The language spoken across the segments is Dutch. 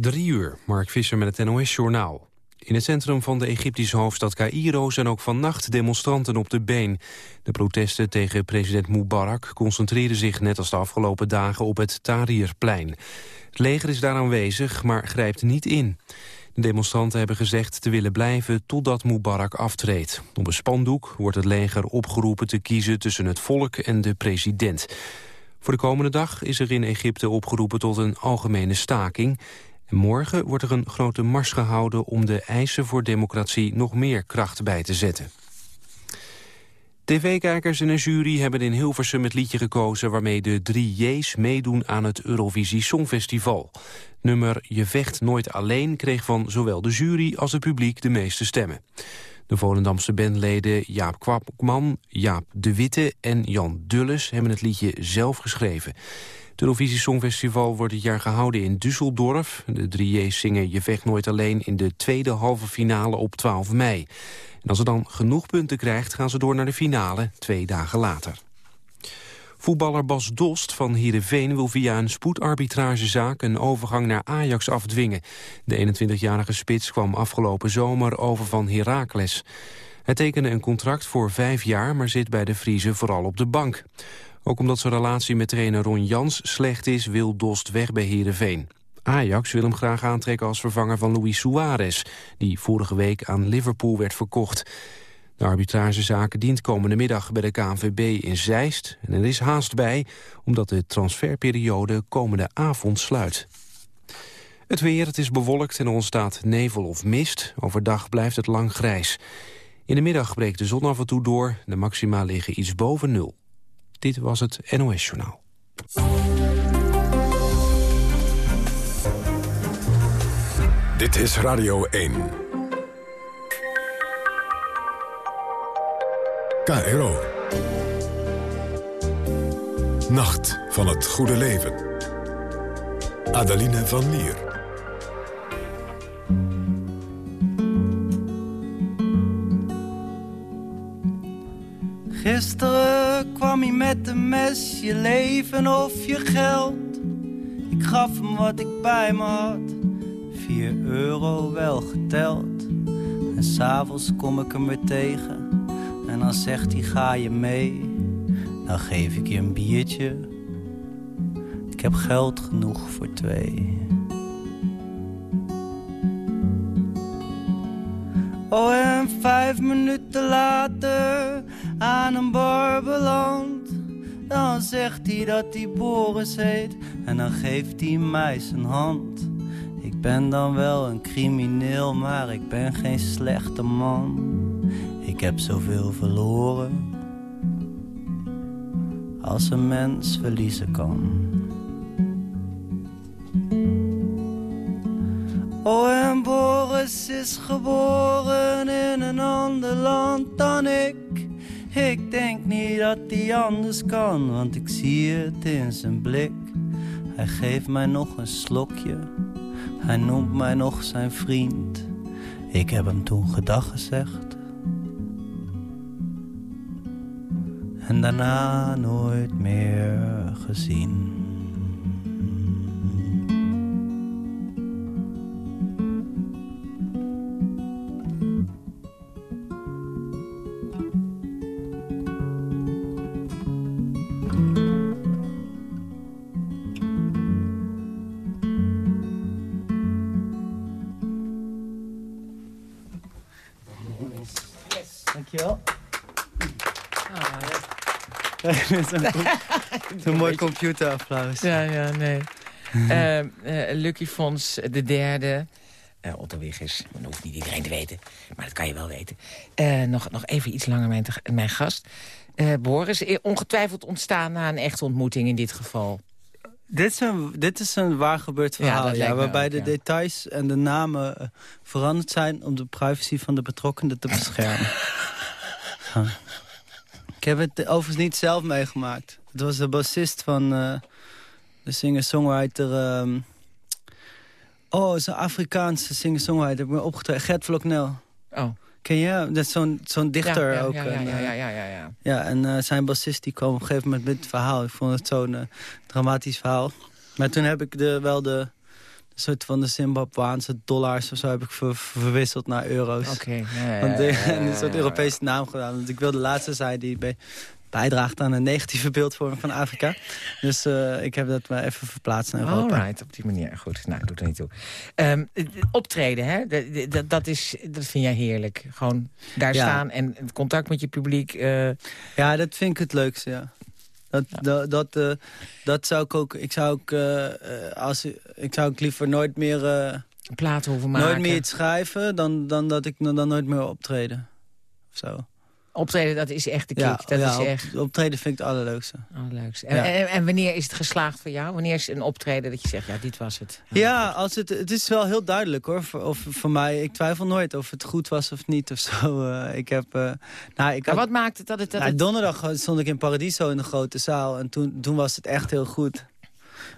Drie uur, Mark Visser met het NOS-journaal. In het centrum van de Egyptische hoofdstad Cairo zijn ook vannacht demonstranten op de been. De protesten tegen president Mubarak concentreren zich net als de afgelopen dagen op het Tahrirplein. Het leger is daar aanwezig, maar grijpt niet in. De demonstranten hebben gezegd te willen blijven totdat Mubarak aftreedt. Op een spandoek wordt het leger opgeroepen te kiezen tussen het volk en de president. Voor de komende dag is er in Egypte opgeroepen tot een algemene staking. En morgen wordt er een grote mars gehouden om de eisen voor democratie nog meer kracht bij te zetten. TV-kijkers en een jury hebben in Hilversum het liedje gekozen... waarmee de drie J's meedoen aan het Eurovisie Songfestival. Nummer Je vecht nooit alleen kreeg van zowel de jury als het publiek de meeste stemmen. De Volendamse bandleden Jaap Kwapman, Jaap de Witte en Jan Dulles... hebben het liedje zelf geschreven. Het Eurovisie Songfestival wordt dit jaar gehouden in Düsseldorf. De drie J's zingen Je vecht nooit alleen in de tweede halve finale op 12 mei. En als ze dan genoeg punten krijgt, gaan ze door naar de finale twee dagen later. Voetballer Bas Dost van Heerenveen wil via een spoedarbitragezaak een overgang naar Ajax afdwingen. De 21-jarige spits kwam afgelopen zomer over van Heracles. Hij tekende een contract voor vijf jaar, maar zit bij de Friese vooral op de bank. Ook omdat zijn relatie met trainer Ron Jans slecht is, wil Dost weg bij Heerenveen. Ajax wil hem graag aantrekken als vervanger van Luis Suarez... die vorige week aan Liverpool werd verkocht. De arbitragezaak dient komende middag bij de KNVB in Zeist. En er is haast bij, omdat de transferperiode komende avond sluit. Het weer, het is bewolkt en er ontstaat nevel of mist. Overdag blijft het lang grijs. In de middag breekt de zon af en toe door. De maxima liggen iets boven nul. Dit was het NOS Journaal. Dit is Radio 1. KRO. Nacht van het goede leven. Adeline van Lier. Gisteren kwam hij met een mes, je leven of je geld. Ik gaf hem wat ik bij me had, vier euro wel geteld. En s'avonds kom ik hem weer tegen en dan zegt hij ga je mee. Dan geef ik je een biertje, ik heb geld genoeg voor twee. Oh, en vijf minuten later aan een bar beland. Dan zegt hij dat hij Boris heet en dan geeft hij mij zijn hand. Ik ben dan wel een crimineel, maar ik ben geen slechte man. Ik heb zoveel verloren als een mens verliezen kan. Oh, en Boris is geboren in een ander land dan ik. Ik denk niet dat hij anders kan, want ik zie het in zijn blik. Hij geeft mij nog een slokje, hij noemt mij nog zijn vriend. Ik heb hem toen gedag gezegd. En daarna nooit meer gezien. Zo'n mooi computerapplaus. Ja, ja, nee. uh, uh, Lucky Fons, de derde. Uh, Otto Wiggers, dat hoeft niet iedereen te weten. Maar dat kan je wel weten. nog, nog even iets langer mijn, mijn gast. Boris, ongetwijfeld ontstaan na een echte ontmoeting in dit geval. Dit is een, dit is een waar gebeurd verhaal, ja, waarbij de details en de namen veranderd zijn... om de privacy van de betrokkenen te beschermen. Ik heb het overigens niet zelf meegemaakt. Het was de bassist van uh, de singer-songwriter... Um, oh, een Afrikaanse singer-songwriter. Ik ben opgetreden. Gert Vloknel. Oh. Ken je? Dat is zo'n zo'n dichter ja, ja, ook. Ja, en, ja, ja, ja, ja, ja. Ja, en uh, zijn bassist die kwam op een gegeven moment met het verhaal. Ik vond het zo'n uh, dramatisch verhaal. Maar toen heb ik de, wel de, een soort van de Zimbabwaanse dollars of zo heb ik ver- verwisseld naar euro's. Oké. ja, ja, Want ja, een soort. Europese naam gedaan. Want ik wil de laatste zijn die bij, bijdraagt aan een negatieve beeldvorming van Afrika. Dus eh, ik heb dat maar even verplaatst naar Europa. Alright, op die manier. Goed, nou, doet er niet toe. Ehm, eh, optreden, hè? Dat- Dat, dat, is, dat vind jij heerlijk. Gewoon daar Ja. staan en contact met je publiek. eh, Ja, dat vind ik het leukste, ja. Dat, dat, dat, eh, dat zou ik ook... Ik zou ook, eh, als, ik zou ook liever nooit meer, eh, platen hoeven maken. nooit meer iets schrijven... Dan, dan dat ik dan nooit meer optreden. Of zo. Optreden, dat is echt de kick. Ja, dat ja, is echt optreden vind ik het allerleukste. allerleukste. En, Ja. en, en wanneer is het geslaagd voor jou? Wanneer is een optreden dat je zegt, ja, dit was het? Ja, als het, het is wel heel duidelijk hoor. Voor, of, voor mij, ik twijfel nooit of het goed was of niet of zo. Eh, ik heb, eh, nou, ik Maar had, wat maakt het dat het... Dat nou, donderdag stond ik in Paradiso in de grote zaal. En toen, toen was het echt heel goed.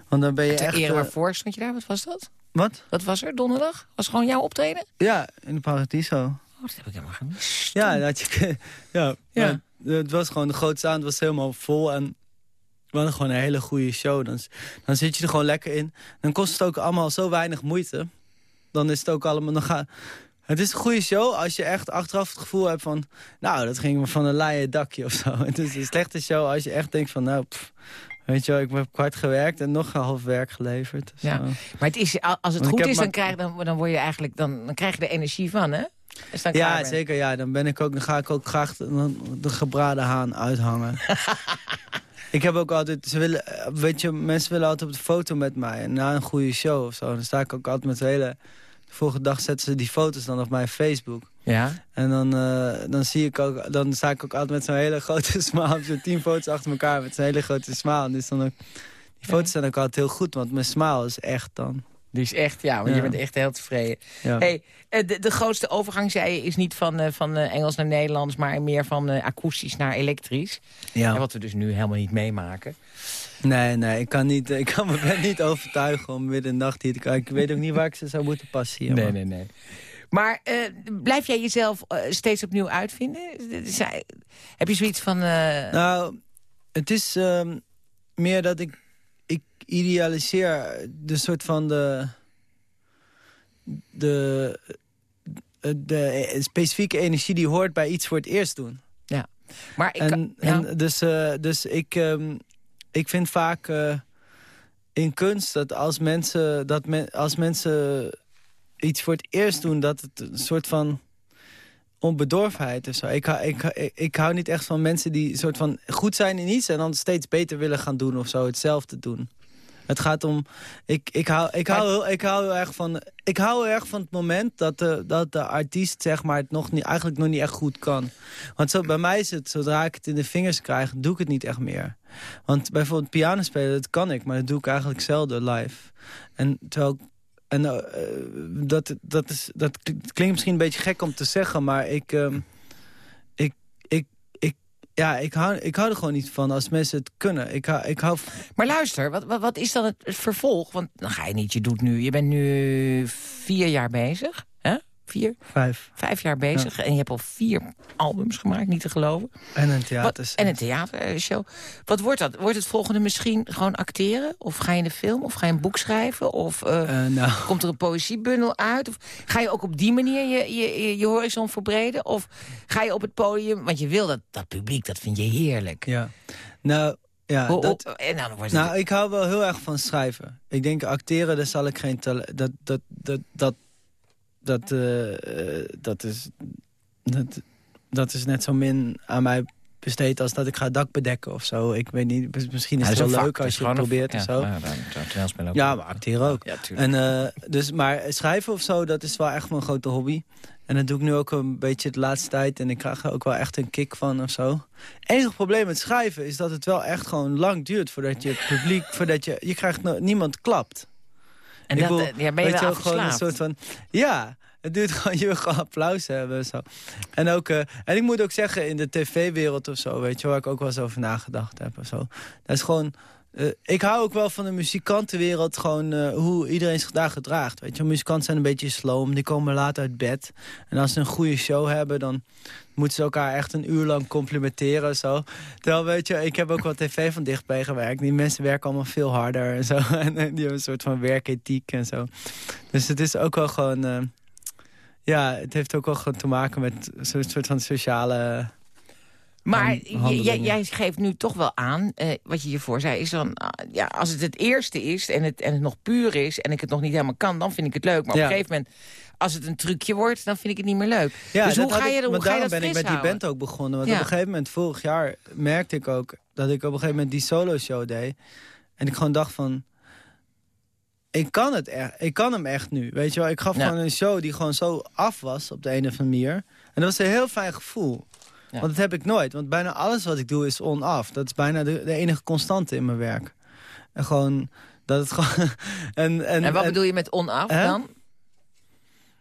Want dan ben je ter echt... eh, waarvoor stond je daar? Wat was dat? wat? Wat was er donderdag? Was gewoon jouw optreden? Ja, in de Paradiso. Oh, dat heb ik helemaal gemist. Ja, dat je, ja, Ja. het was gewoon de grote zaal. Het was helemaal vol en we hadden gewoon een hele goede show. Dan, dan zit je er gewoon lekker in. Dan kost het ook allemaal zo weinig moeite. Dan is het ook allemaal... Dan ga, het is een goede show als je echt achteraf het gevoel hebt van... Nou, dat ging me van een leien dakje of zo. Het is een slechte show als je echt denkt van... Nou, pff, weet je wel, ik heb hard gewerkt en nog een half werk geleverd. Ja. zo. Maar het is, als het Want goed is, dan krijg, dan, dan, word je eigenlijk, dan, dan krijg je er energie van, hè? Dan Ja, zeker. Ja. Dan, ben ik ook, dan ga ik ook graag de, de gebraden haan uithangen. ik heb ook altijd... Ze willen, weet je, mensen willen altijd op de foto met mij. Na een goede show of zo. Dan sta ik ook altijd met de hele... De volgende dag zetten ze die foto's dan op mijn Facebook. Ja? En dan, eh, dan, zie ik ook, dan sta ik ook altijd met zo'n hele grote smile. Zo'n tien foto's achter elkaar met zo'n hele grote. En dus dan ook, die foto's zijn ook altijd heel goed. Want mijn smile is echt dan. Die is echt, ja, want je bent echt heel tevreden. Ja. Hey, eh, de, de grootste overgang, zei je, is niet van, eh, van eh, Engels naar Nederlands... maar meer van akoestisch naar elektrisch. ja. En wat we dus nu helemaal niet meemaken. Nee, nee, ik kan, niet, ik kan me niet overtuigen om midden in de nacht hier te kijken. Ik weet ook niet waar ik ze zou moeten passen hier. maar- nee, nee. Maar blijf jij jezelf steeds opnieuw uitvinden? Zij- Heb je zoiets van... Nou, het is ehm, meer dat ik idealiseer de soort van de, de, de specifieke energie die hoort bij iets voor het eerst doen. maar ik, En, ja. en dus, eh, dus ik, ehm, ik vind vaak eh, in kunst dat als mensen, dat men, als mensen iets voor het eerst doen... dat het een soort van onbedorvenheid is. Ik, hou- ik, ik, ik hou niet echt van mensen die soort van goed zijn in iets... en dan steeds beter willen gaan doen of zo, hetzelfde doen. Het gaat om... Ik, ik, hou, ik, hou, heel- ik, hou heel erg van, ik hou erg van het moment dat de, dat de artiest zeg maar, het nog niet, eigenlijk nog niet echt goed kan. Want zo, bij mij is het, zodra ik het in de vingers krijg, doe ik het niet echt meer. Want bijvoorbeeld piano spelen, dat kan ik, maar dat doe ik eigenlijk zelden live. En terwijl... En eh, dat, dat, is, dat klinkt misschien een beetje gek om te zeggen, maar ik... ehm, ja, ik hou, ik hou er gewoon niet van als mensen het kunnen. Ik ik hou Maar luister, wat, wat, is dan het, het vervolg? Want dan ga je niet, je doet nu... Je bent nu vier jaar bezig, hè? Vier, vijf. vijf jaar bezig. En je hebt al vier albums gemaakt, niet te geloven. En een Wat, theater. en een theatershow. Wat wordt dat? Wordt het volgende misschien gewoon acteren? Of ga je in de film? Of ga je een boek schrijven? Of eh, Eh, nou, komt er een poëziebundel uit? Of ga je ook op die manier je, je, je, horizon verbreden? Of ga je op het podium? Want je wil dat, dat publiek, dat vind je heerlijk. ja. Nou, ja, dat, en dan wordt het... nou, ik hou wel heel erg van schrijven. Ik denk acteren, daar zal ik geen talent... Dat, dat, dat, dat, dat, eh, eh, dat, is, dat, dat is net zo min aan mij besteed als dat ik ga dak bedekken of zo. Ik weet niet, misschien is Ja, het wel leuk vak. als je het een- probeert of ja, zo. Ja, dan- ook. Ja, maar acteren ook. Ja. En, eh, dus, maar schrijven of zo, dat is wel echt mijn grote hobby. En dat doe ik nu ook een beetje de laatste tijd. En ik krijg er ook wel echt een kick van of zo. Het enige probleem met schrijven is dat het wel echt gewoon lang duurt... voordat je het publiek, voordat je... Je krijgt no- niemand klapt. En ik dat, bedoel, eh, ja, ben je weet wel wel, gewoon een soort van... Ja, het duurt gewoon, je wil gewoon applaus hebben en zo. En, ook, eh, en ik moet ook zeggen, in de tv-wereld of zo, weet je, waar ik ook wel eens over nagedacht heb of zo. Dat is gewoon, eh, ik hou ook wel van de muzikantenwereld, gewoon eh, hoe iedereen zich daar gedraagt. Weet je, muzikanten zijn een beetje sloom, die komen laat uit bed. En als ze een goede show hebben, dan moeten ze elkaar echt een uur lang complimenteren. Zo. Terwijl, weet je, ik heb ook wel tv van dichtbij gewerkt. Die mensen werken allemaal veel harder en zo. En die hebben een soort van werkethiek en zo. Dus het is ook wel gewoon... Ja, het heeft ook wel gewoon te maken met zo'n soort van sociale maar jij geeft nu toch wel aan, uh, wat je hiervoor zei... is dan, uh, ja, als het het eerste is en het, en het nog puur is... en ik het nog niet helemaal kan, dan vind ik het leuk. Maar op een gegeven moment, als het een trucje wordt... dan vind ik het niet meer leuk. Ja, dus hoe ga je, ik, hoe ga je dat ben ik met die band ook begonnen. Want op een gegeven moment, vorig jaar, merkte ik ook... dat ik op een gegeven moment die solo-show deed. En ik gewoon dacht van... Ik kan, het echt, ik kan hem echt nu, weet je wel. Ik gaf gewoon een show die gewoon zo af was op de een of andere manier. En dat was een heel fijn gevoel. Want dat heb ik nooit. Want bijna alles wat ik doe is on-off. Dat is bijna de, de, enige constante in mijn werk. En gewoon... Dat het gewoon en, en, en wat bedoel je met on-off dan?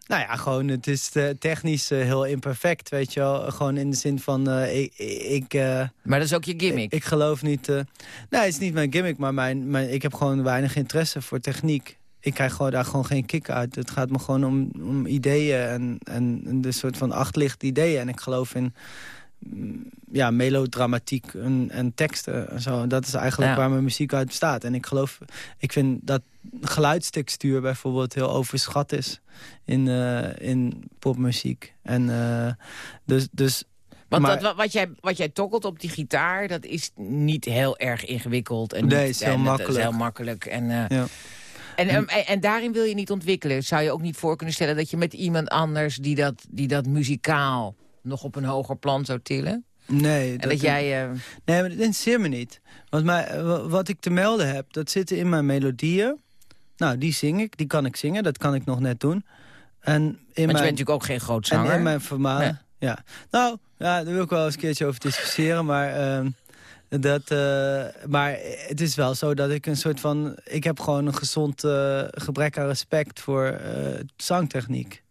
Nou ja, gewoon het is uh, technisch uh, heel imperfect, weet je wel. Gewoon in de zin van, uh, ik... ik maar dat is ook je gimmick? Ik, ik geloof niet... nee, het is niet mijn gimmick, maar mijn, mijn, ik heb gewoon weinig interesse voor techniek. Ik krijg gewoon, daar gewoon geen kick uit. Het gaat me gewoon om, om ideeën en, en de soort van achtlicht ideeën. En ik geloof in ja, melodramatiek en, en teksten. En zo. Dat is eigenlijk waar mijn muziek uit bestaat. En ik geloof, ik vind dat geluidstextuur bijvoorbeeld heel overschat is in, uh, in popmuziek. En uh, dus, dus want dat, wat, jij, wat jij tokkelt op die gitaar, dat is niet heel erg ingewikkeld. En nee, is heel makkelijk. is heel makkelijk. En, uh, ja. En, en, en, daarin wil je niet ontwikkelen. Zou je ook niet voor kunnen stellen dat je met iemand anders... die dat, die dat muzikaal nog op een hoger plan zou tillen? Nee. En dat, jij... Uh... Nee, maar dat interesseert me niet. Want mij, wat ik te melden heb, dat zit in mijn melodieën. Nou, die zing ik, die kan ik zingen, dat kan ik nog net doen. En in Want mijn... je bent natuurlijk ook geen groot zanger. En in mijn vermalen, ja. Nou, ja, daar wil ik wel eens een keertje over discussiëren, maar... Uh, dat, uh, maar het is wel zo dat ik een soort van... Ik heb gewoon een gezond uh, gebrek aan respect voor zangtechniek.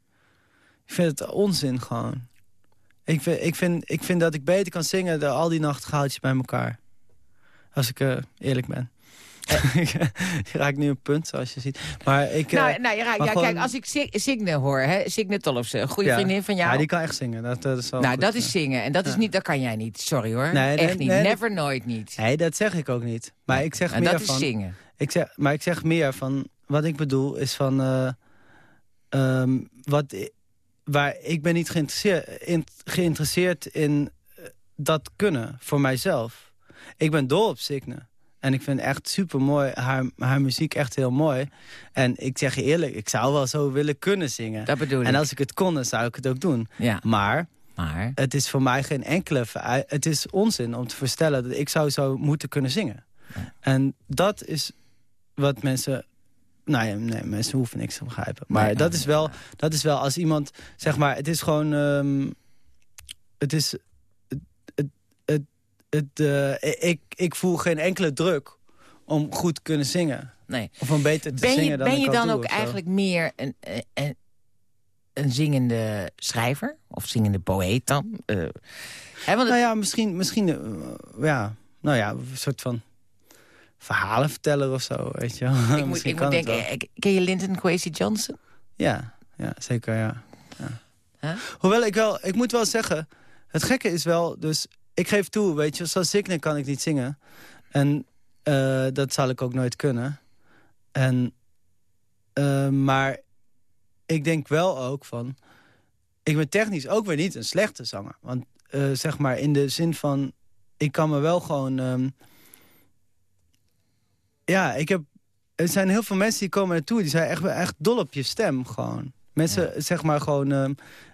Ik vind het onzin gewoon. Ik vind, ik, vind, ik vind dat ik beter kan zingen dan al die nachtegaaltjes bij elkaar. Als ik uh, eerlijk ben. je raakt nu een punt, zoals je ziet. Maar ik, nou, uh, nou, ja, ja, kijk, als ik Signe hoor, hè, Signe Tollefse, een goede vriendin van jou. Ja, die kan echt zingen. Dat, dat is wel nou, dat is zingen. En dat, is niet, dat kan jij niet. Sorry hoor. Nee, echt niet. Never, nooit niet. Nee, dat zeg ik ook niet. Maar ik zeg en meer dat van... is zingen. Ik zeg, maar ik zeg meer van... Wat ik bedoel is van... Uh, um, wat, waar ik ben niet geïnteresseerd in, geïnteresseerd in eh, dat kunnen voor mijzelf. Ik ben dol op Signe. En ik vind echt super mooi, haar, haar muziek echt heel mooi. En ik zeg je eerlijk, ik zou wel zo willen kunnen zingen. Dat bedoel ik. En als ik het kon, dan zou ik het ook doen. Ja. Maar, maar het is voor mij geen enkele... Het is onzin om te voorstellen dat ik zou zo moeten kunnen zingen. En dat is wat mensen nou ja, nee, mensen hoeven niks te begrijpen. Maar dat, is wel, dat is wel als iemand, zeg maar, het is gewoon... Um, het is... Het, het, het, het uh, ik, ik voel geen enkele druk om goed te kunnen zingen. Nee. Of om beter te ben zingen je, dan Ben je dan ook eigenlijk meer een, een, een zingende schrijver? Of zingende poëet dan? Uh, hè, want Nou ja, misschien... misschien uh, ja, nou ja, een soort van verhalen vertellen of zo, weet je wel. Ik moet, ik moet denken, ken je Linton Kwesi Johnson? Ja, ja zeker, ja. ja. Huh? Hoewel ik wel, ik moet wel zeggen, het gekke is wel, dus ik geef toe, weet je, zoals Signe kan ik niet zingen. En uh, dat zal ik ook nooit kunnen. En, uh, maar ik denk wel ook van, ik ben technisch ook weer niet een slechte zanger. Want uh, zeg maar in de zin van, ik kan me wel gewoon... Um, ja, ik heb, er zijn heel veel mensen die komen naartoe. Die zijn echt, echt dol op je stem gewoon. Mensen, zeg maar gewoon... Uh,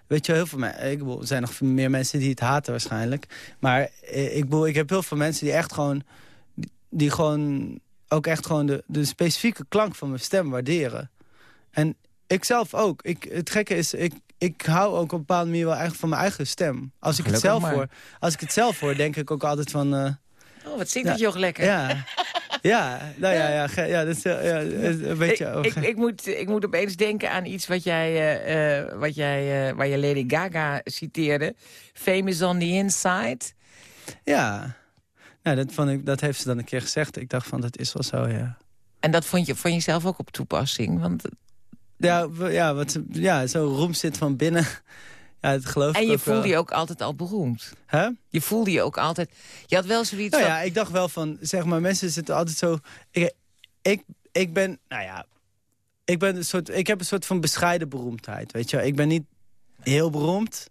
weet je, heel veel mensen... Ik bedoel, er zijn nog meer mensen die het haten waarschijnlijk. Maar eh, ik bedoel, ik heb heel veel mensen die echt gewoon... Die, die gewoon ook echt gewoon de, de specifieke klank van mijn stem waarderen. En ik zelf ook. Ik, het gekke is, ik, ik hou ook op een bepaalde manier wel eigenlijk van mijn eigen stem. Als ik, het zelf hoor, als ik het zelf hoor, denk ik ook altijd van... Uh, oh, wat zingt ja, het joch lekker. Ja, ja, nou ja, ja, ja, dat is, ja, een beetje... Ik, ik, ik, moet, ik moet opeens denken aan iets wat jij, uh, wat jij, uh, waar je Lady Gaga citeerde. Famous on the inside. Ja. Ja, dat, vond ik, dat heeft ze dan een keer gezegd. Ik dacht van, dat is wel zo, ja. En dat vond je van jezelf ook op toepassing? Want... Ja, ja, wat, ja zo'n roem zit van binnen. Ja, het geloof en je voelde wel. je ook altijd al beroemd? Huh? Je voelde je ook altijd... Je had wel zoiets nou van... ja, ik dacht wel van, zeg maar, mensen zitten altijd zo... Ik, ik, ik ben, nou ja, ik, ben een soort, ik heb een soort van bescheiden beroemdheid, weet je. Ik ben niet heel beroemd,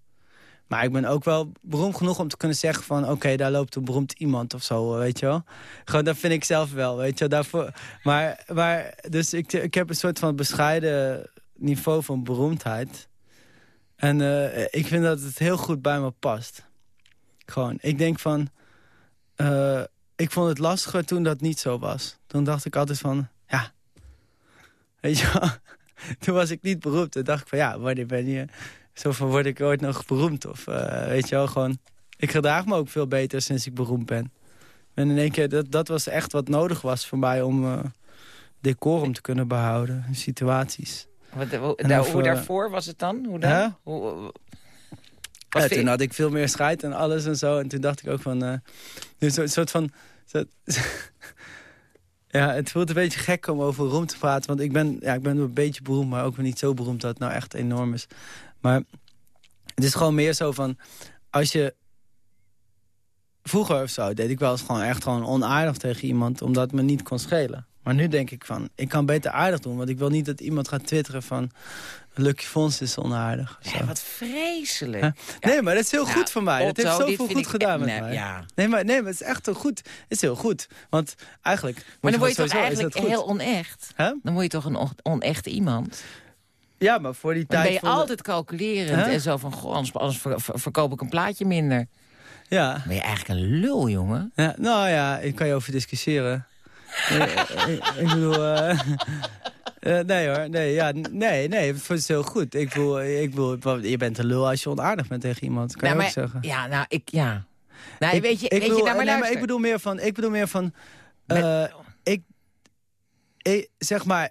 maar ik ben ook wel beroemd genoeg om te kunnen zeggen van... oké, daar loopt een beroemd iemand of zo, weet je wel. Gewoon, dat vind ik zelf wel, weet je wel. Daarvoor, maar, maar, dus ik, ik heb een soort van bescheiden niveau van beroemdheid. En uh, ik vind dat het heel goed bij me past. Gewoon, ik denk van... Uh, ik vond het lastiger toen dat niet zo was. Toen dacht ik altijd van, ja... Weet je wel? Toen was ik niet beroemd. Toen dacht ik van, ja, wanneer ben je... Zo word ik ooit nog beroemd? Of uh, weet je wel, gewoon... Ik gedraag me ook veel beter sinds ik beroemd ben. En in één keer, dat, dat was echt wat nodig was voor mij... om decorum te kunnen behouden in situaties. Wat, hoe, daar, hoe daarvoor was het dan? Hoe dan? Hoe, ja, toen had ik veel meer scheid en alles en zo. En toen dacht ik ook van... Uh, een soort van... Soort, ja, het voelt een beetje gek om over roem te praten. Want ik ben, ja, ik ben een beetje beroemd, maar ook weer niet zo beroemd dat het nou echt enorm is. Maar het is gewoon meer zo van... Als je... Vroeger of zo deed ik wel eens gewoon echt gewoon onaardig tegen iemand... omdat het me niet kon schelen. Maar nu denk ik van, ik kan beter aardig doen. Want ik wil niet dat iemand gaat twitteren van... Lucky Fons is onaardig. Ja, wat vreselijk. Huh? Nee, maar dat is heel nou, goed voor mij. Dat heeft zoveel goed gedaan met nee, mij. Ja. Nee, maar, nee, maar het is echt heel goed. Het is heel goed. Want eigenlijk... Maar dan word je toch eigenlijk heel onecht? Huh? Dan word je toch een onechte iemand? Ja, maar voor die dan tijd... ben je altijd calculerend Huh? en zo van... Goh, anders, anders ver, ver, verkoop ik een plaatje minder. Ja. Dan ben je eigenlijk een lul, jongen. ja. Nou ja, ik kan je over discussiëren. Ik, bedoel... Uh, uh, nee hoor, nee, ja, nee, nee, het is heel goed. Ik bedoel, ik bedoel, je bent een lul als je onaardig bent tegen iemand, kan nou, je ook maar, zeggen. Ja, nou, ik, ja. Nou, ik, weet je, ik weet bedoel, je, nou maar nee, maar ik bedoel meer van, ik bedoel meer van, uh, ik, ik, zeg maar,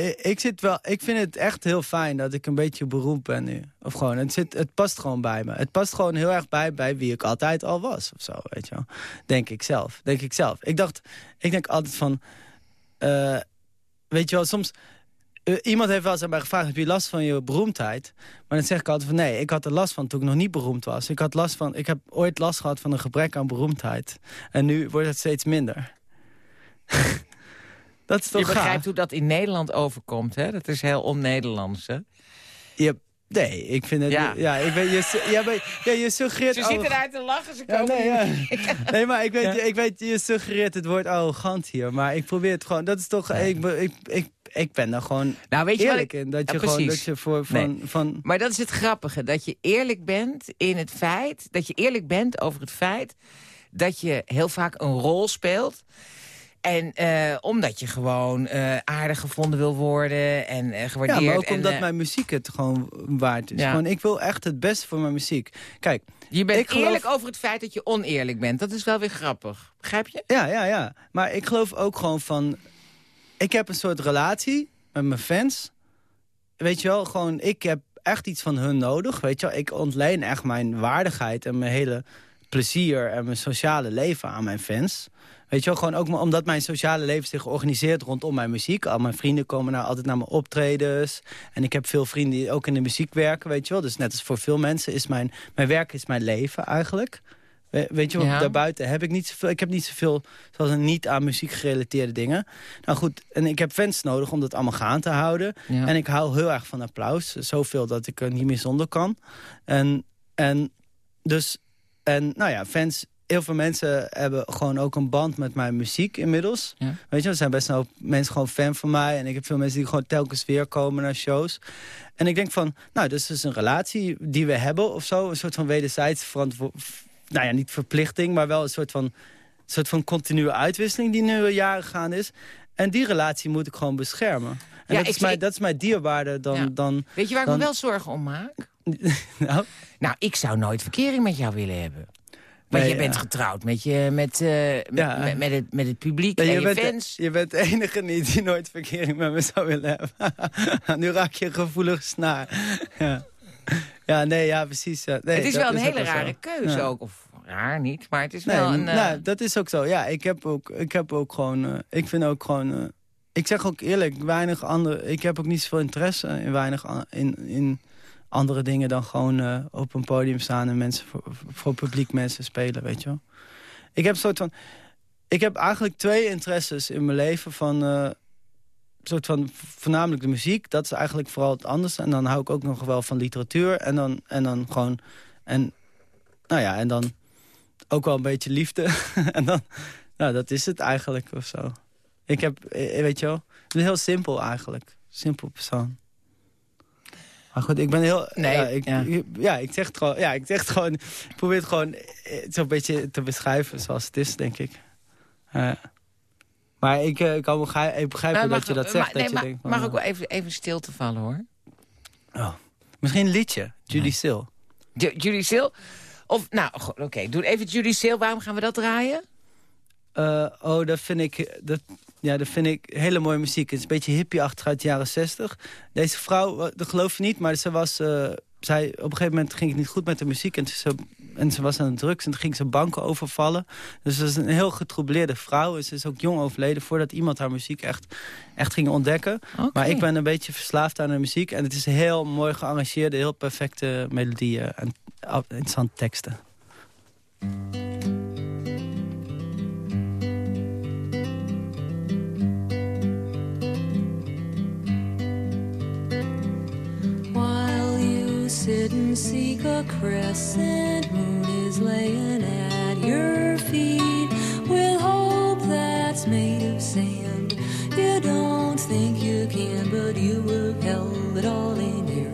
ik, ik, zit wel, ik vind het echt heel fijn dat ik een beetje beroemd ben nu. Of gewoon, het, zit, het past gewoon bij me. Het past gewoon heel erg bij, bij wie ik altijd al was, of zo, weet je wel. Denk ik zelf, denk ik zelf. Ik dacht, ik denk altijd van, uh, weet je wel, soms... Uh, iemand heeft wel eens aan mij gevraagd, heb je last van je beroemdheid? Maar dan zeg ik altijd van, nee, ik had er last van toen ik nog niet beroemd was. Ik, had last van, ik heb ooit last gehad van een gebrek aan beroemdheid. En nu wordt het steeds minder. dat is toch Je begrijpt gaaf? hoe dat in Nederland overkomt, hè? Dat is heel on-Nederlands, hè? Je, nee, ik vind het... Ja. Ja, ik weet, je, ja, maar, ja, je suggereert... Ze zitten daar te lachen, ze Ja, komen nee, ja. nee, maar ik weet, ik weet, je suggereert het woord arrogant hier. Maar ik probeer het gewoon... Dat is toch... Ik, ik, ik, ik ben daar gewoon Nou, weet je eerlijk ik... in. Dat je gewoon... Dat je voor, van, Nee. van, Maar dat is het grappige, dat je eerlijk bent in het feit... dat je eerlijk bent over het feit dat je heel vaak een rol speelt... En eh, omdat je gewoon eh, aardig gevonden wil worden en eh, gewaardeerd. Ja, maar ook en, omdat mijn muziek het gewoon waard is. Ja. Gewoon, ik wil echt het beste voor mijn muziek. Kijk, je bent ik geloof- eerlijk over het feit dat je oneerlijk bent. Dat is wel weer grappig. Begrijp je? ja, ja, ja. Maar ik geloof ook gewoon van... Ik heb een soort relatie met mijn fans. Weet je wel, gewoon, ik heb echt iets van hun nodig. Weet je wel, ik ontleen echt mijn waardigheid en mijn hele plezier en mijn sociale leven aan mijn fans. Weet je wel, gewoon ook omdat mijn sociale leven zich organiseert rondom mijn muziek. Al mijn vrienden komen nou altijd naar mijn optredens. En ik heb veel vrienden die ook in de muziek werken, weet je wel. Dus net als voor veel mensen is mijn, mijn werk is mijn leven eigenlijk. We- Weet je wel, Ja. daarbuiten heb ik niet zoveel. Ik heb niet zoveel, zoals een niet aan muziek gerelateerde dingen. Nou goed, en ik heb fans nodig om dat allemaal gaan te houden. Ja. En ik hou heel erg van applaus. Zoveel dat ik er niet meer zonder kan. En, en dus, en nou ja, fans, heel veel mensen hebben gewoon ook een band met mijn muziek inmiddels. Ja. Weet je, er zijn best wel mensen gewoon fan van mij. En ik heb veel mensen die gewoon telkens weer komen naar shows. En ik denk van, nou, dus is een relatie die we hebben of zo. Een soort van wederzijds verantwoording. Nou ja, niet verplichting, maar wel een soort van, soort van continue uitwisseling die nu al jaren gaande is. En die relatie moet ik gewoon beschermen. En Ja, dat, is ik- mij, ik- dat is mij dierbaarder dan... Ja. dan Weet je waar ik me wel zorgen om maak? nou, Nou, ik zou nooit verkering met jou willen hebben. Want Nee, je bent ja. getrouwd met, je, met, eh, met, Ja. met, met het, met het publiek Ja, en je, je bent, fans. je bent de enige niet die nooit verkering met me zou willen hebben. nu raak je een gevoelige snaar. ja. ja, nee, ja, precies. ja. Nee, het is wel een hele zo. rare keuze ook. Of raar niet, maar het is wel een... Nou, dat is ook zo. Ja, ik heb ook, ik heb ook gewoon... ik vind ook gewoon... ik zeg ook eerlijk, weinig andere... Ik heb ook niet zoveel interesse in weinig... in, in andere dingen dan gewoon op een podium staan... en mensen voor, publiek mensen spelen, weet je wel. Ik heb soort van... Ik heb eigenlijk twee interesses in mijn leven van soort van voornamelijk de muziek. Dat is eigenlijk vooral het anders. En dan hou ik ook nog wel van literatuur. En dan, en dan gewoon... En, nou ja, en dan ook wel een beetje liefde. en dan... Nou, dat is het eigenlijk of zo. Ik heb, eh, eh, weet je wel... Het is heel simpel eigenlijk. Simpel persoon. Maar goed, ik ben heel... Nee, ja, ik, ja. ik zeg het gewoon... Ja, ik zeg het gewoon... Ik probeer het gewoon eh, zo'n beetje te beschrijven zoals het is, denk ik. Uh, maar ik uh, kan begrijpen, begrijpen dat je dat zegt. Maar, dat je denkt, mag ook wel even, even stil te vallen, hoor. Oh, misschien een liedje. Judy nee. Sil. Judy Sil? Of, nou, oké, okay, doe even Judy Sil. Waarom gaan we dat draaien? Uh, oh, dat vind ik... Dat, ja, dat vind ik hele mooie muziek. Het is een beetje hippie-achtig uit de jaren zestig. Deze vrouw, dat geloof je niet, maar ze was... Uh, zij, op een gegeven moment ging het niet goed met de muziek... en ze en ze was aan de drugs en toen ging ze banken overvallen. Dus ze is een heel getroubleerde vrouw. Ze is ook jong overleden voordat iemand haar muziek echt, echt ging ontdekken. Maar ik ben een beetje verslaafd aan haar muziek. En het is heel mooi gearrangeerde, heel perfecte melodieën en interessante teksten. Sit and seek a crescent moon is laying at your feet with hope that's made of sand. You don't think you can, but you will held it all in your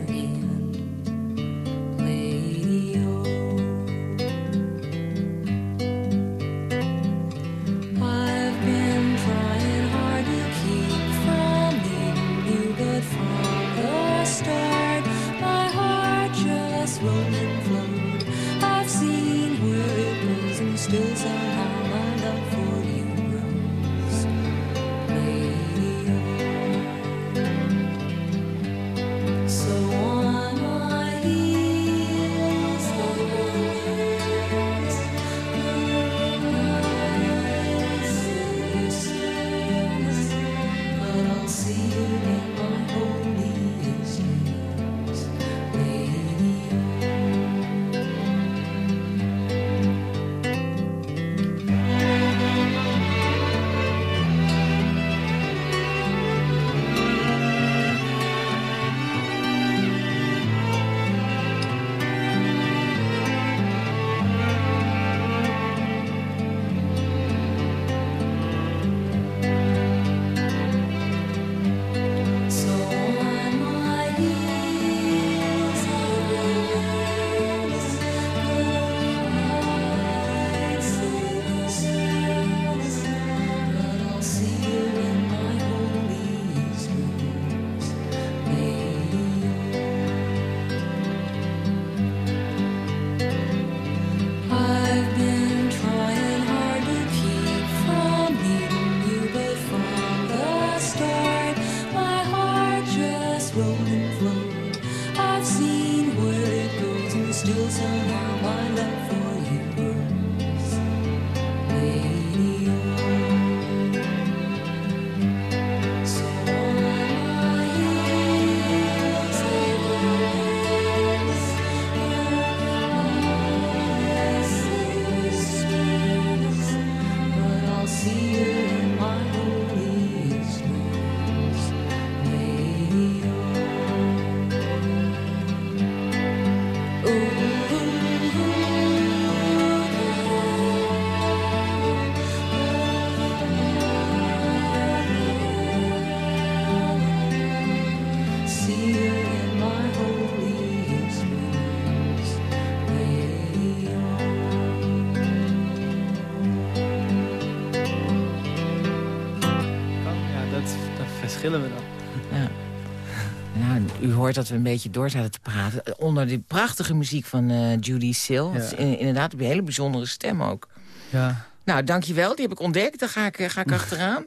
hoort dat we een beetje door zaten te praten. Onder die prachtige muziek van uh, Judy Sil. Ja. inderdaad een hele bijzondere stem ook. Ja. Nou, dankjewel. Die heb ik ontdekt. Daar ga ik, eh, ga ik achteraan.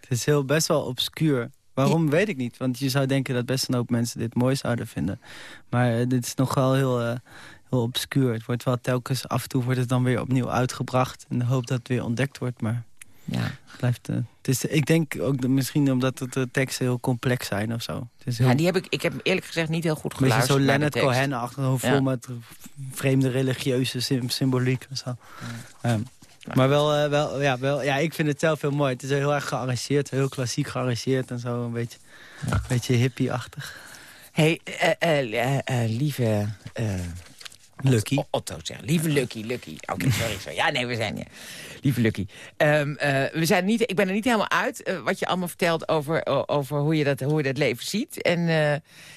Het is heel best wel obscuur. Waarom, weet ik niet. Want je zou denken dat best een hoop mensen dit mooi zouden vinden. Maar eh, dit is nogal heel, eh, heel obscuur. Het wordt wel telkens, af en toe wordt het dan weer opnieuw uitgebracht. In de hoop dat het weer ontdekt wordt, maar... Ja. Het blijft, eh, het is, ik denk ook misschien omdat het, de teksten heel complex zijn of zo. Het is heel, ja, die heb ik, ik heb eerlijk gezegd niet heel goed beetje geluisterd zo Leonard. Cohen achtig vol Ja. met vreemde religieuze sym- symboliek en zo. Ehm, maar wel, eh, wel, ja, wel, ja, ik vind het zelf heel mooi. Het is heel erg gearrangeerd, heel klassiek gearrangeerd en zo. Een beetje, een beetje hippie-achtig. hey, eh, eh, eh, eh, lieve... Lucky. Otto zeg. Lieve Lucky, Lucky. Oké, sorry, sorry. Ja, nee, we zijn ja. Lieve Lucky. Ehm, eh, we zijn niet, ik ben er niet helemaal uit eh, wat je allemaal vertelt over, over hoe, je dat, hoe je dat leven ziet. En eh,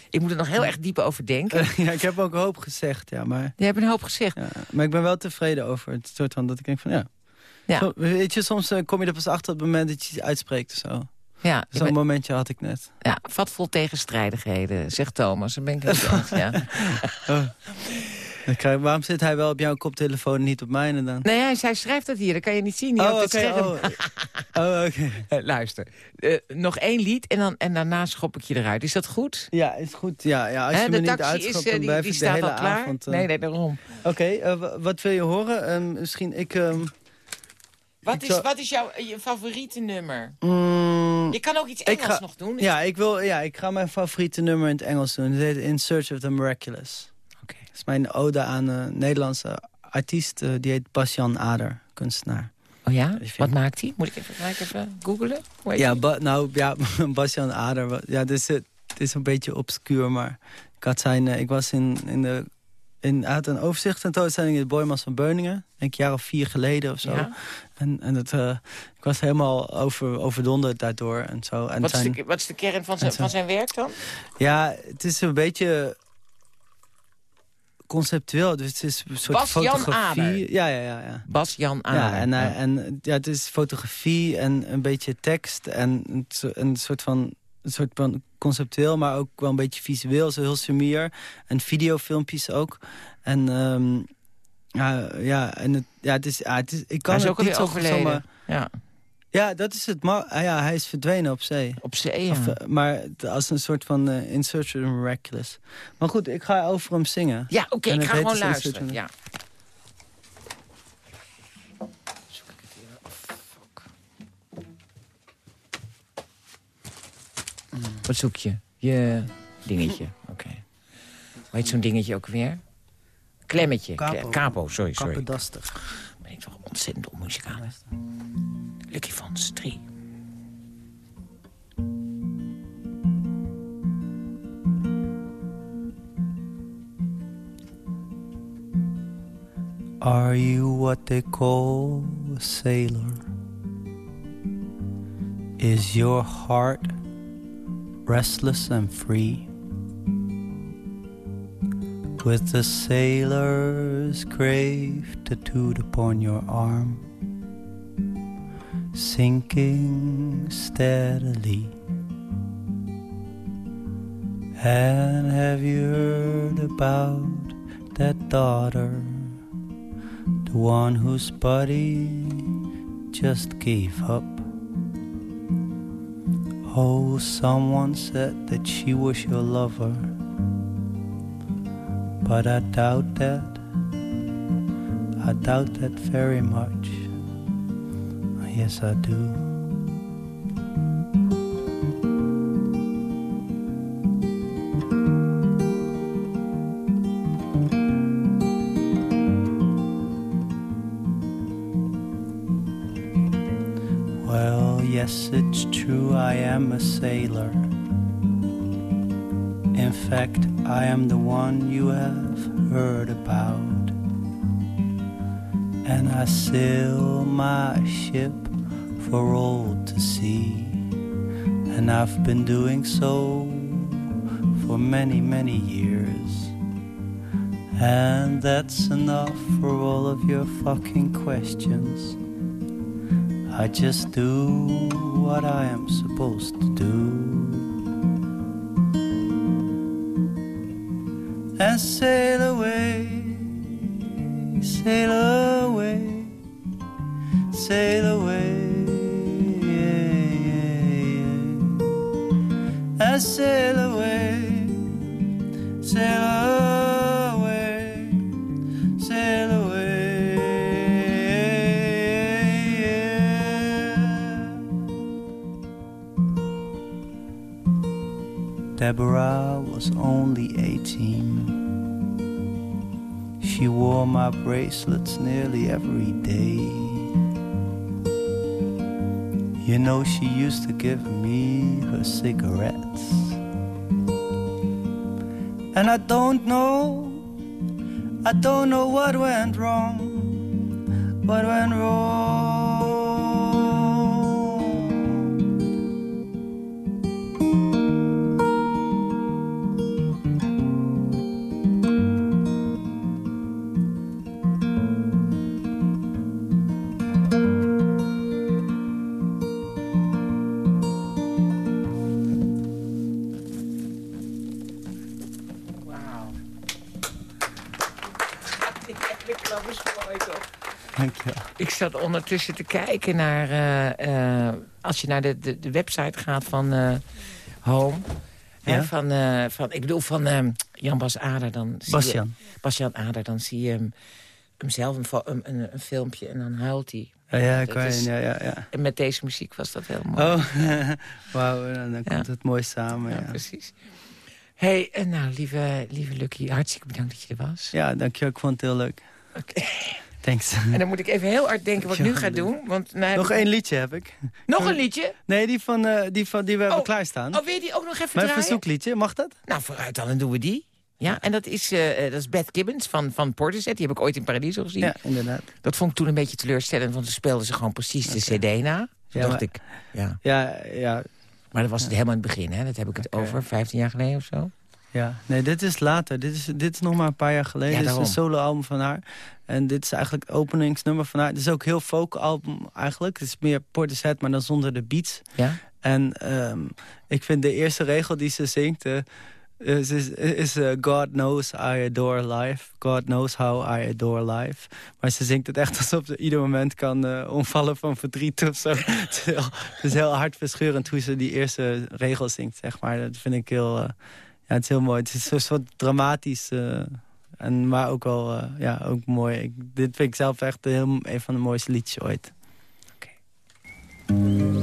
ik moet er nog heel erg diep over denken. ja, ik heb ook een hoop gezegd, ja, maar, Je hebt een hoop gezegd. ja, maar ik ben wel tevreden over het soort van dat ik denk van ja. Ja. Zo, weet je, soms kom je er pas achter op het moment dat je iets uitspreekt of zo. Ja, Zo'n momentje had ik net. ja, vat vol tegenstrijdigheden, zegt Thomas. Dan ben ik het ja. Krijg- waarom zit hij wel op jouw koptelefoon en niet op mijne dan? Nee, hij, hij schrijft dat hier. Dat kan je niet zien hier op het oké, scherm. oh. Oh, oké. Eh, luister, eh, nog één lied en, dan, en daarna schop ik je eruit. Is dat goed? Ja, is goed. Ja, ja, als je me de niet taxi uitschopt, is, eh, dan die, blijf die ik de staat hele al klaar. avond... eh. Nee, nee, daarom. Oké, eh, wa- wat wil je horen? Ehm, misschien ik... ehm, Wat Ik is, zou- wat is jouw je favoriete nummer? mm, Je kan ook iets Engels ga- nog doen. ja, ik wil, ja, ik ga mijn favoriete nummer in het Engels doen. Het heet In Search of the Miraculous. Is mijn ode aan een Nederlandse artiest. eh, die heet Basjan Ader, kunstenaar. Oh ja? Wat maakt hij? Moet ik even, ga ik even googlen? Ja, ba- nou, ja, Basjan Ader. Ja, dus het, het is een beetje obscuur, maar ik had zijn... eh, ik was in, in de... In, had een overzicht tentoonstelling in de Boymans van Beuningen. Denk ik, jaar of vier geleden of zo. Ja? En, en het, eh, ik was helemaal over, overdonderd daardoor en zo. En Wat, is zijn, de, wat is de kern van zijn, van zijn werk dan? Ja, het is een beetje conceptueel. Dus het is een soort fotografie. Ja, ja, ja. ja. Bas-Jan Ja, Ader. en, hij- Ja. en ja, het is fotografie en een beetje tekst en een, so- een soort van een soort van conceptueel, maar ook wel een beetje visueel, zo heel sumier. En videofilmpjes ook. En ehm, ja, ja, en het, ja, het is, ja, het is, ik kan het ook niet zo zomaar- Ja, Ja, dat is het. ma- ah, ja, hij is verdwenen op zee. op zee, ja. Of, eh, maar als een soort van eh, In Search of the Miraculous. Maar goed, ik ga over hem zingen. Ja, oké, ik ga gewoon dus luisteren. Ja. Zoek ik het hier. Oh, fuck. Wat zoek je? Je dingetje, oké. Hoe heet zo'n dingetje ook weer? Klemmetje. Capo. Capo, sorry, sorry. Kappendastig. Ben ik toch ontzettend onmuzikaal. Lucky Fons 3. Are you what they call a sailor? Is your heart restless and free? With the sailor's grave tattooed upon your arm, sinking steadily. And have you heard about that daughter? The one whose body just gave up. Oh, someone said that she was your lover. But I doubt that. I doubt that very much. Yes, I do. Well, yes, it's true, I am a sailor. In fact, I am the one you have heard about. And I sail my ship for all to see. And I've been doing so for many, many years. And that's enough for all of your fucking questions. I just do what I am supposed to do. And sail Deborah was only 18. She wore my bracelets nearly every day. You know, she used to give me her cigarettes. And I don't know, I don't know what went wrong, what went wrong. Ondertussen te kijken naar... eh, eh, als je naar de, de, de website gaat van eh, Home... Hè, van, van, ik bedoel van eh, Jan Bas Ader. Dan. Je, Bastian Ader, dan zie je hem, hemzelf een, een, een, filmpje en dan huilt hij. Ja, ja, is- ja, ja, ja. En met deze muziek was dat heel mooi. Oh, wauw, dan komt het mooi samen, ja, ja. precies. hey, en nou, lieve, lieve Lucky, hartstikke bedankt dat je er was. Ja, dankjewel, ik vond het heel leuk. Oké. Thanks. En dan moet ik even heel hard denken wat ik nu ga doen. Want nou Nog ik- één liedje heb ik. Nog een liedje? Nee, die, van, eh, die, van, die we hebben Oh. klaarstaan. Oh, wil je die ook nog even Mijn draaien? verzoekliedje, mag dat? Nou, vooruit dan, dan doen we die. Ja, en dat is, eh, eh, dat is Beth Gibbons van, van Portishead. Die heb ik ooit in Paradiso gezien. Ja, inderdaad. Dat vond ik toen een beetje teleurstellend, want toen speelden ze gewoon precies de cd na. Ja, dacht maar- ik, ja. Ja, ja, Maar dat was het helemaal in het begin, hè? Dat heb ik het over, 15 jaar geleden of zo. Ja. Nee, dit is later. Dit is, dit is nog maar een paar jaar geleden. Ja, dit is een solo-album van haar. En dit is eigenlijk het openingsnummer van haar. Het is ook heel folk-album eigenlijk. Het is meer Portishead, maar dan zonder de beats. Ja? En ehm, ik vind de eerste regel die ze zingt... eh, is, is, is eh, God knows I adore life. God knows how I adore life. Maar ze zingt het echt alsof ze ieder moment kan eh, omvallen van verdriet of zo. het, is heel, het is heel hartverscheurend hoe ze die eerste regel zingt, zeg maar. Dat vind ik heel... ja, het is heel mooi. Het is een soort dramatisch... eh, en, maar ook wel eh, ja, ook mooi. Ik, dit vind ik zelf echt heel, een van de mooiste liedjes ooit. God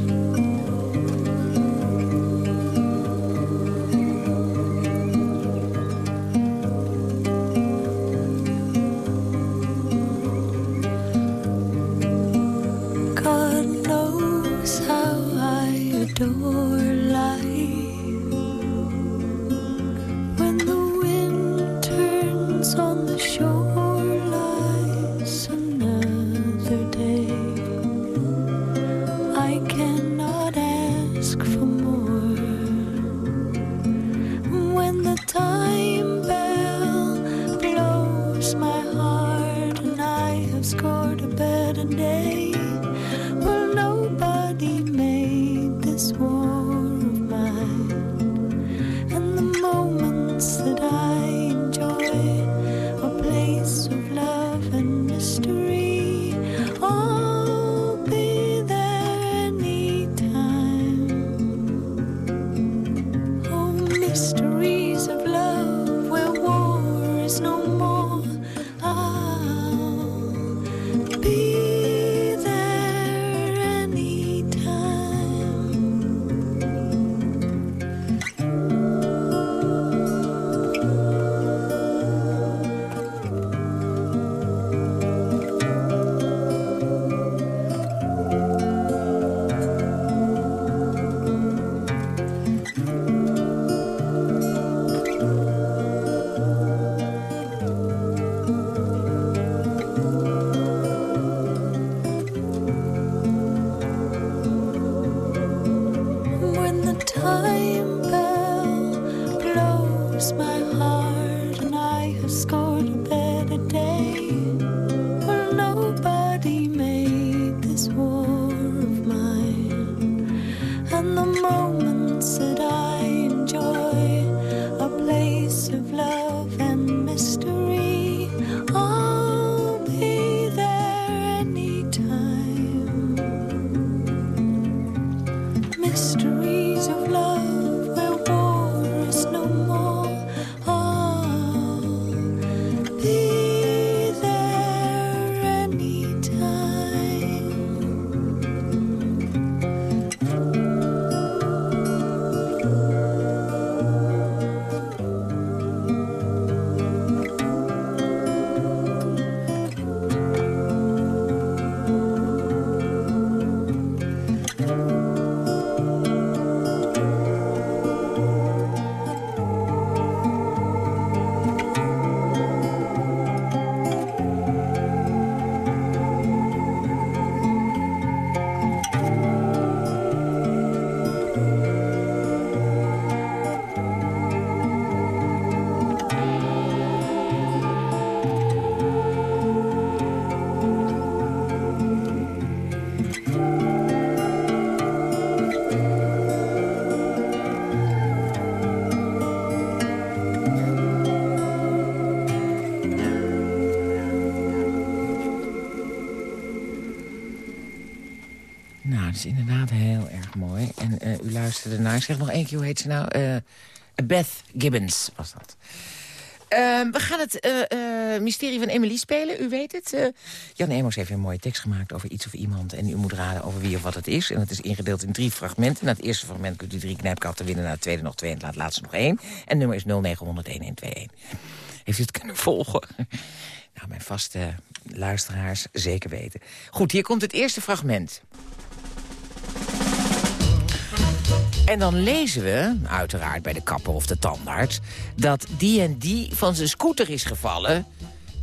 ze ernaar. Zeg nog één keer, hoe heet ze nou? Eh, Beth Gibbons was dat. Ehm, we gaan het uh, mysterie van Emily spelen, u weet het. Jan Emos heeft een mooie tekst gemaakt over iets of iemand... en u moet raden over wie of wat het is. En het is ingedeeld in drie fragmenten. Na het eerste fragment kunt u drie knijpkatten winnen... na het tweede nog twee en het laatste nog één. En nummer is 0900 1121. Heeft u het kunnen volgen? nou, mijn vaste luisteraars zeker weten. Goed, hier komt het eerste fragment. En dan lezen we, uiteraard bij de kapper of de tandarts... dat die en die van zijn scooter is gevallen...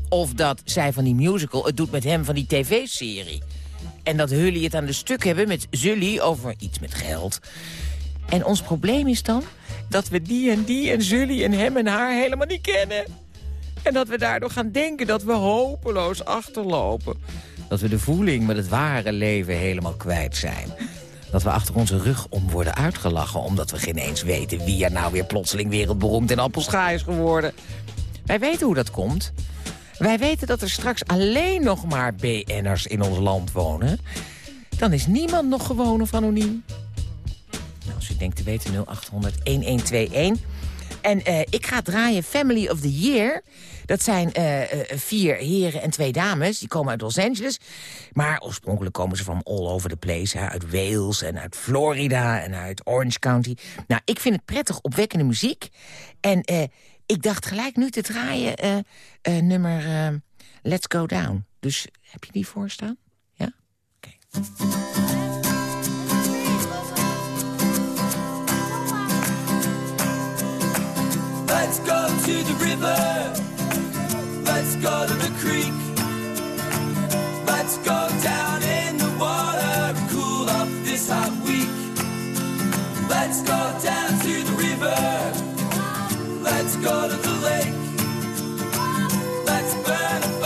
of dat zij van die musical het doet met hem van die tv-serie. En dat Hully het aan de stuk hebben met Zully over iets met geld. En ons probleem is dan dat we die en die en Zully en hem en haar helemaal niet kennen. En dat we daardoor gaan denken dat we hopeloos achterlopen. Dat we de voeling met het ware leven helemaal kwijt zijn. Dat we achter onze rug om worden uitgelachen... omdat we geen eens weten wie er nou weer plotseling wereldberoemd in Appelscha is geworden. Wij weten hoe dat komt. Wij weten dat er straks alleen nog maar BN'ers in ons land wonen. Dan is niemand nog gewoon of anoniem. Nou, als u denkt te weten, 0800-1121. En uh, ik ga draaien Family of the Year. Dat zijn uh, uh, vier heren en twee dames. Die komen uit Los Angeles. Maar oorspronkelijk komen ze van all over the place. Hè, uit Wales en uit Florida en uit Orange County. Nou, ik vind het prettig opwekkende muziek. En ik dacht gelijk nu te draaien nummer Let's Go Down. Dus heb je die voorstaan? Ja? Oké. Let's go to the river. Let's go to the creek. Let's go down in the water and cool off this hot week. Let's go down to the river. Let's go to the lake. Let's burn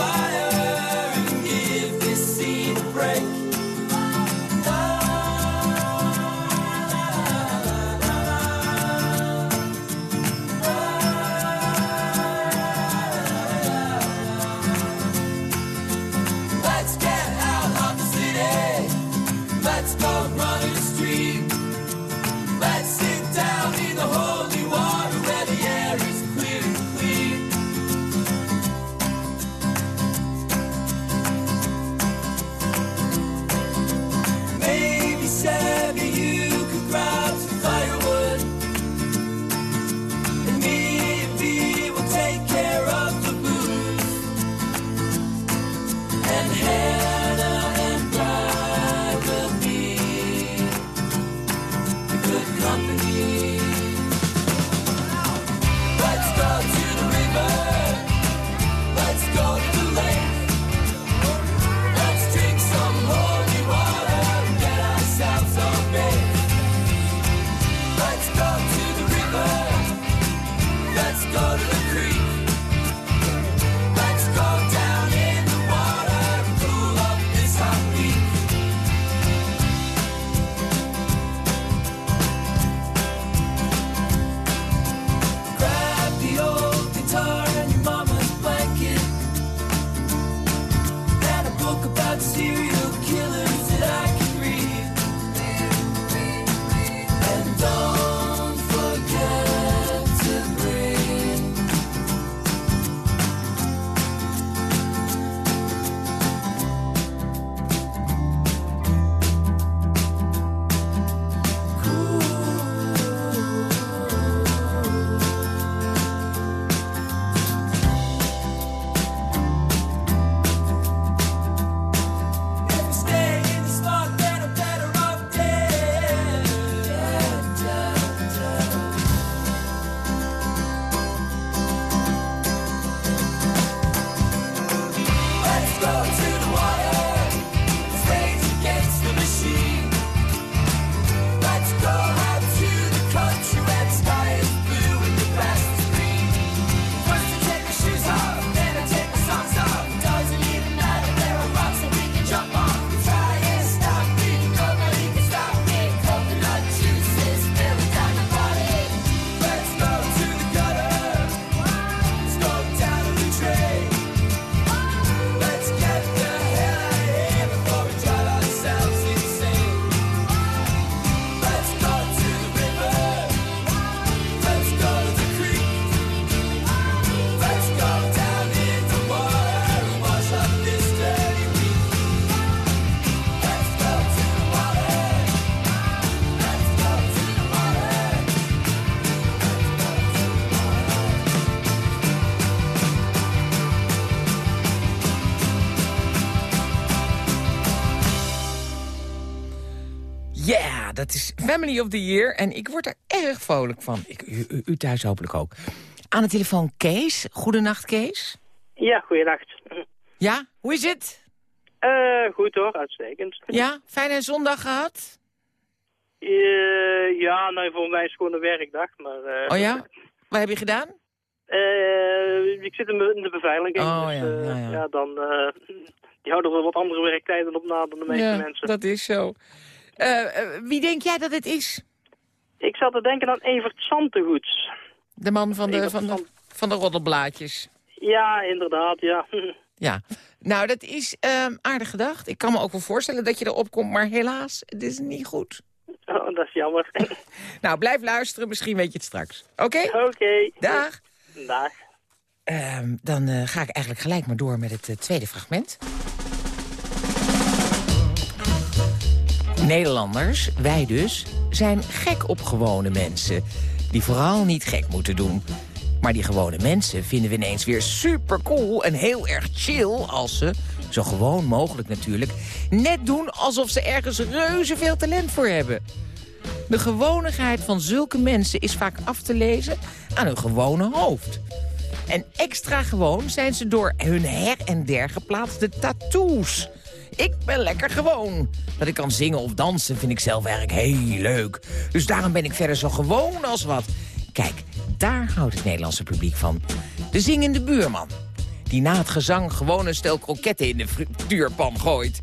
dat is Family of the Year. En ik word er erg vrolijk van. Ik, u, u- u thuis hopelijk ook. Aan de telefoon Kees. Goedenacht, Kees. Ja, goeienacht. Ja, hoe is het? Eh goed hoor, uitstekend. Ja, fijne zondag gehad? Eh, ja, nou voor mij is het gewoon een werkdag, maar... eh, Oh ja? Wat heb je gedaan? ik zit in de, in de beveiliging, Oh, dus ja, eh, ja, ja. dan... die houden wel wat andere werktijden op na dan de meeste ja, mensen. dat is zo. Eh, eh, wie denk jij dat het is? Ik zat te denken aan Evert Santegoeds. De man van de, Evert van de, van de roddelblaadjes. Ja, inderdaad, ja. Ja. Nou, dat is ehm, aardig gedacht. Ik kan me ook wel voorstellen dat je erop komt, maar helaas, het is niet goed. oh, dat is jammer. Nou, blijf luisteren, misschien weet je het straks. Oké? Oké. Dag. Dag. Ehm, dan eh, ga ik eigenlijk gelijk maar door met het tweede fragment. Nederlanders, wij dus, zijn gek op gewone mensen. Die vooral niet gek moeten doen. Maar die gewone mensen vinden we ineens weer super cool en heel erg chill... als ze, zo gewoon mogelijk natuurlijk, net doen alsof ze ergens reuze veel talent voor hebben. De gewonigheid van zulke mensen is vaak af te lezen aan hun gewone hoofd. En extra gewoon zijn ze door hun her en der geplaatste tattoos. Ik ben lekker gewoon. Dat ik kan zingen of dansen vind ik zelf eigenlijk heel leuk. Dus daarom ben ik verder zo gewoon als wat. Kijk, daar houdt het Nederlandse publiek van. De zingende buurman. Die na het gezang gewoon een stel kroketten in de frituurpan gooit.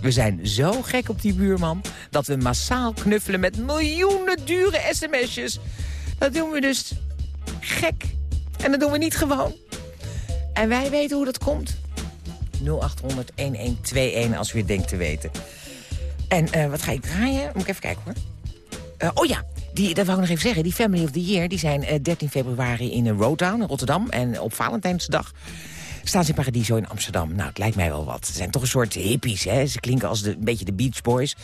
We zijn zo gek op die buurman dat we massaal knuffelen met miljoenen dure sms'jes. Dat doen we dus gek. En dat doen we niet gewoon. En wij weten hoe dat komt. 0800-1121 als u het denkt te weten. En eh, wat ga ik draaien? Moet ik even kijken hoor. Eh, oh ja, die, dat wou ik nog even zeggen. Die Family of the Year die zijn eh, 13 februari in Roadtown in Rotterdam. En op Valentijnsdag staan ze in Paradiso in Amsterdam. Nou, het lijkt mij wel wat. Ze zijn toch een soort hippies, hè? Ze klinken als de, een beetje de Beach Boys.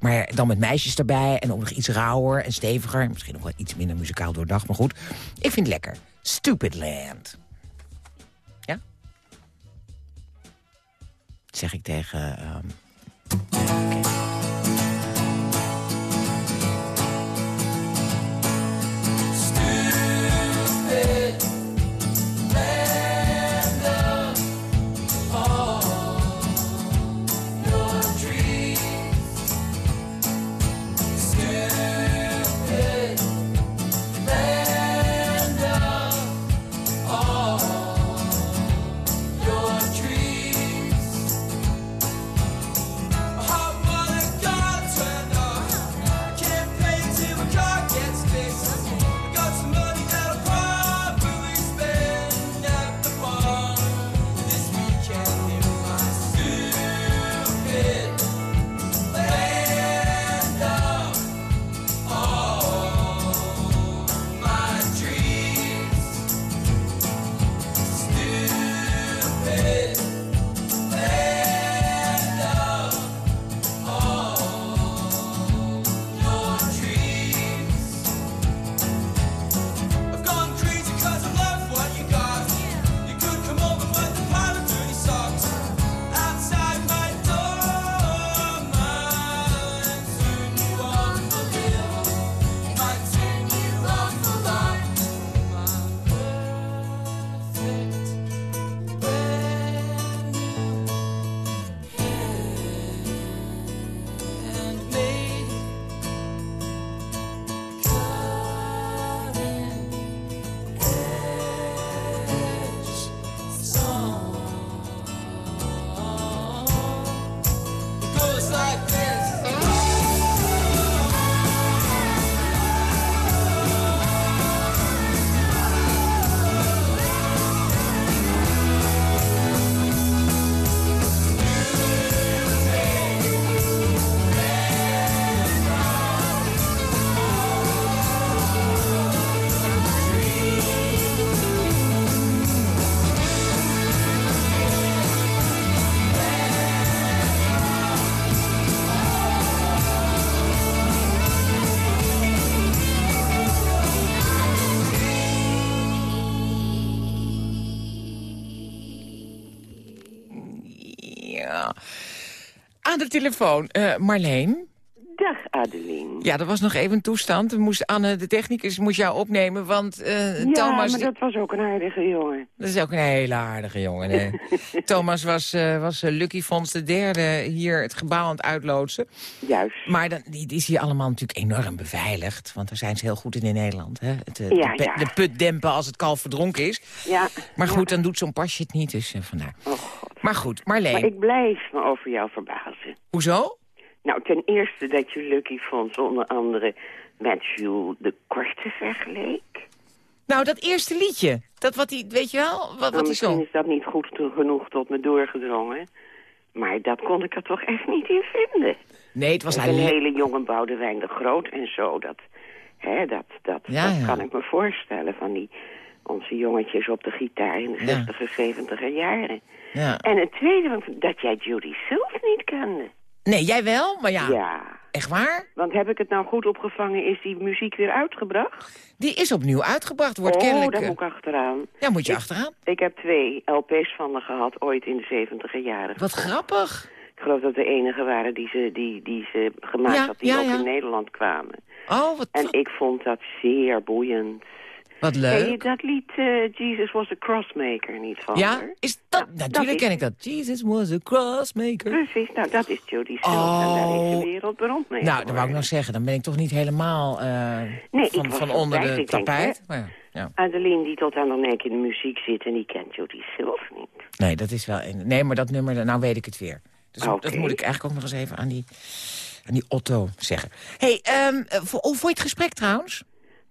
Maar dan met meisjes erbij en ook nog iets rauwer en steviger. Misschien nog wel iets minder muzikaal doordacht, maar goed. Ik vind het lekker. Stupid Land. Zeg ik tegen... ehm. Telefoon, eh, Marleen. Dag Adeline. Ja, dat was nog even een toestand. Moest Anne, de technicus, moest jou opnemen, want eh, Ja, Thomas... maar dat was ook een aardige jongen. Dat is ook een hele aardige jongen. hè. Thomas was, eh, was eh, Lucky Fons de derde hier het gebouw aan het uitloodsen. Juist. Maar dan, die, die is hier allemaal natuurlijk enorm beveiligd. Want daar zijn ze heel goed in in Nederland. Hè? Het, eh, Ja, de, pe- ja. de put dempen als het kalf verdronken is. Ja. Maar ja. goed, dan doet zo'n pasje het niet. Dus vandaar. Oh god. Maar goed, Marleen. Maar ik blijf me over jou verbazen. Hoezo? Nou, ten eerste dat je Lucky Fons onder andere met Jules de Korte vergeleek. Nou, dat eerste liedje. Dat wat hij, weet je wel? Wat, wat Nou, hij misschien zo. is dat niet goed genoeg tot me doorgedrongen. Maar dat kon ik er toch echt niet in vinden. Nee, het was een le- hele jonge Boudewijn de Groot en zo. Dat, hè, dat, dat, Ja, dat ja. kan ik me voorstellen van die onze jongetjes op de gitaar in de Ja. 60er, 70er jaren. Ja. En het tweede, dat jij Judy Silf niet kende. Nee, jij wel? Maar ja, Ja. echt waar? Want heb ik het nou goed opgevangen, is die muziek weer uitgebracht? Die is opnieuw uitgebracht, wordt oh, kennelijk... daar eh, moet ik achteraan. Ja, moet je Ik- achteraan. Ik heb twee LP's van haar gehad, ooit in de 70er jaren. Wat grappig. Ik geloof dat de enige waren die ze, die, die ze gemaakt Ja, had, die ja, ook ja. in Nederland kwamen. Oh, wat, En ik vond dat zeer boeiend. Wat Ken je leuk. dat lied eh, Jesus was a Crossmaker niet van Ja, is dat... Natuurlijk dat is- ken ik dat. Jesus was a crossmaker. Precies, nou dat is Judy Silk en daar is Oh. ze wereldberoemd mee Nou, dat wou ik nog zeggen. Dan ben ik toch niet helemaal eh, Nee, van, van onder de denk, tapijt. Maar ja. Adeline die tot aan de nek in de muziek zit en die kent Judy Silk niet. Nee, dat is wel... een- Nee, maar dat nummer, nou weet ik het weer. Dus dat moet ik eigenlijk ook nog eens even aan die, aan die Otto zeggen. hey, ehm, eh, vond je het gesprek trouwens?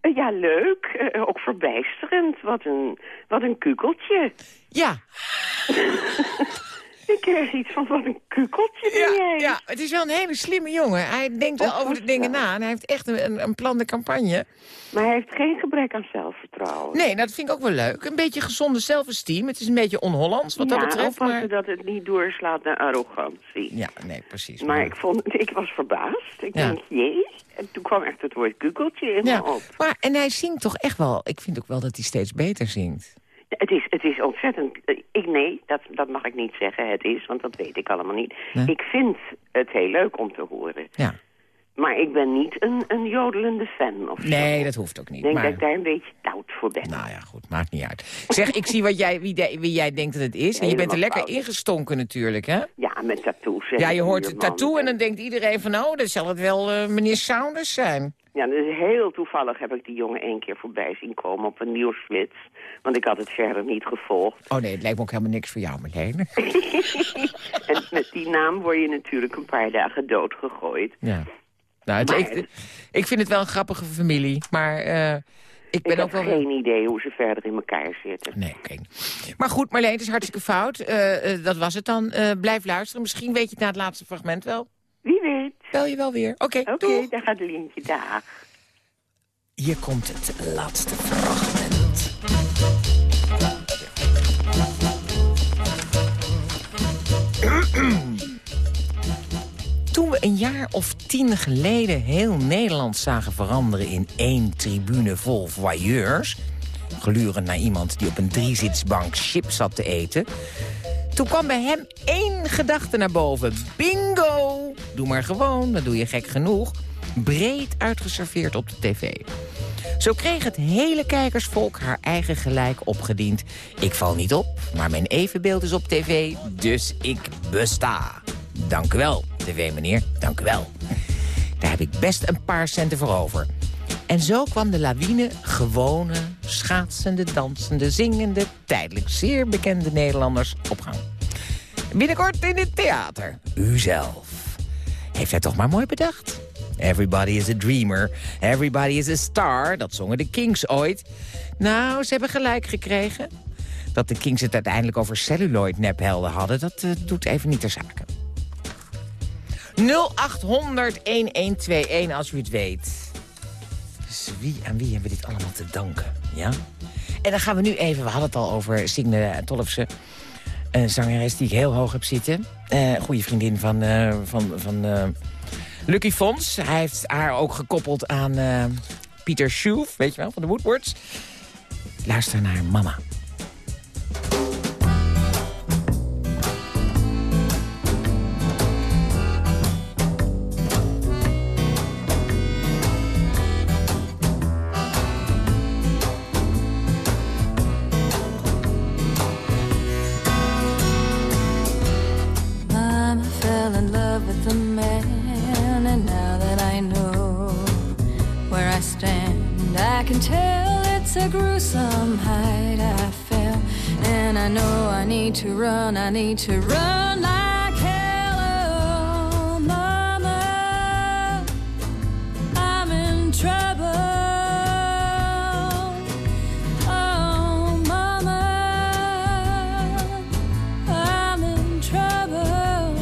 Eh, ja, leuk. Eh, ook verbijsterend. Wat een, wat een kukeltje. Ja, Ik kreeg iets van wat een kukeltje ben ja, jij. ja, het is wel een hele slimme jongen. Hij denkt wel Oh, over de dingen na. En hij heeft echt een, een, plan de campagne. Maar hij heeft geen gebrek aan zelfvertrouwen. Nee, nou, dat vind ik ook wel leuk. Een beetje gezonde zelfesteem. Het is een beetje on-Hollands wat ja, dat betreft. Maar... dat het niet doorslaat naar arrogantie. Ja, nee, precies. Maar ik, vond, ik was verbaasd. Ik Ja. denk, jee. En toen kwam echt het woord kukeltje in Ja, me op. maar, en hij zingt toch echt wel... Ik vind ook wel dat hij steeds beter zingt. Het is, het is ontzettend... eh, Ik, nee, dat, dat mag ik niet zeggen. Het is, want dat weet ik allemaal niet. Nee? Ik vind het heel leuk om te horen. Ja. Maar ik ben niet een, een jodelende fan of zo. Nee, dat hoeft ook niet. Ik denk maar... dat ik daar een beetje stout voor ben. Nou ja, goed, maakt niet uit. Zeg, ik zie wat jij, wie, de- wie jij denkt dat het is. En je bent er lekker fout. ingestonken natuurlijk, hè? Ja, met tattoos. Ja, je hoort buurman. tattoo en dan denkt iedereen van... oh, dan zal het wel eh, meneer Saunders zijn. Ja, dus heel toevallig heb ik die jongen één keer voorbij zien komen op een nieuwsflits. Want ik had het verder niet gevolgd. Oh nee, het lijkt me ook helemaal niks voor jou, Marlene. En met die naam word je natuurlijk een paar dagen doodgegooid. Ja. Nou, het, Maar- ik, ik vind het wel een grappige familie, maar eh, ik ben Ik ook heb wel... geen idee hoe ze verder in elkaar zitten. Nee, oké. Maar goed, Marleen, het is hartstikke fout. Eh, eh, dat was het dan. Eh, blijf luisteren. Misschien weet je het na het laatste fragment wel. Wie weet. Bel je wel weer. Oké, Oké, daar gaat Lientje. Dag. Hier komt het laatste fragment. Toen we een jaar of tien geleden heel Nederland zagen veranderen in één tribune vol voyeurs... glurend naar iemand die op een driezitsbank chips zat te eten... toen kwam bij hem één gedachte naar boven. Bingo! Doe maar gewoon, dan doe je gek genoeg. Breed uitgeserveerd op de tv. Zo kreeg het hele kijkersvolk haar eigen gelijk opgediend. Ik val niet op, maar mijn evenbeeld is op tv, dus ik besta. Dank u wel, tv-meneer, dank u wel. Daar heb ik best een paar centen voor over. En zo kwam de lawine gewone, schaatsende, dansende, zingende... tijdelijk zeer bekende Nederlanders op gang. Binnenkort in het theater. U zelf. Heeft hij toch maar mooi bedacht. Everybody is a dreamer. Everybody is a star. Dat zongen de Kings ooit. Nou, ze hebben gelijk gekregen. Dat de Kings het uiteindelijk over celluloid nephelden hadden... dat eh, doet even niet ter zake. 0800-1121 als u het weet. Dus wie, aan wie hebben we dit allemaal te danken? Ja? En dan gaan we nu even... We hadden het al over Signe Tollefse. Een zangeres die ik heel hoog heb zitten. Eh goede vriendin van, eh, van, van Lucky Fons. Hij heeft haar ook gekoppeld aan eh, Pieter Schuuf, weet je wel, van de Woodwards. Luister naar Mama. To run. I need to run like hell. Oh, mama, I'm in trouble. Oh, mama, I'm in trouble.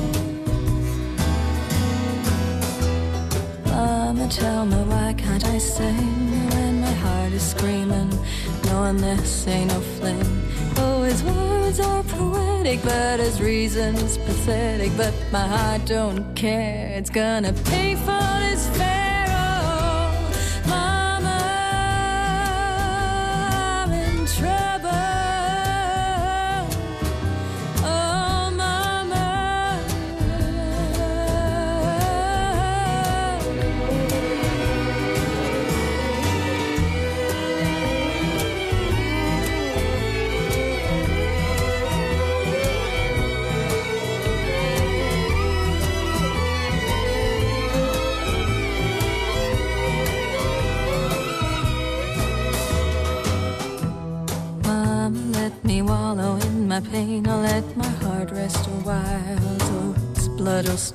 Mama, tell me why can't I sing when my heart is screaming, knowing this ain't no fling. Poetic, but his reason's pathetic. But my heart don't care. It's gonna pay for this fare.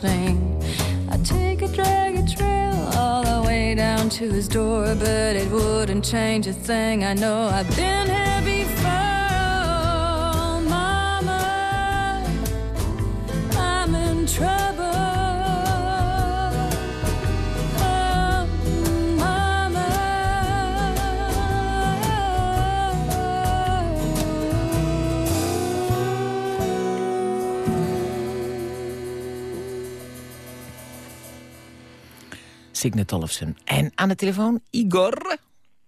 Stain. I take a drag trail all the way down to his door, but it wouldn't change a thing. I know I've been here Signe. En aan de telefoon Igor.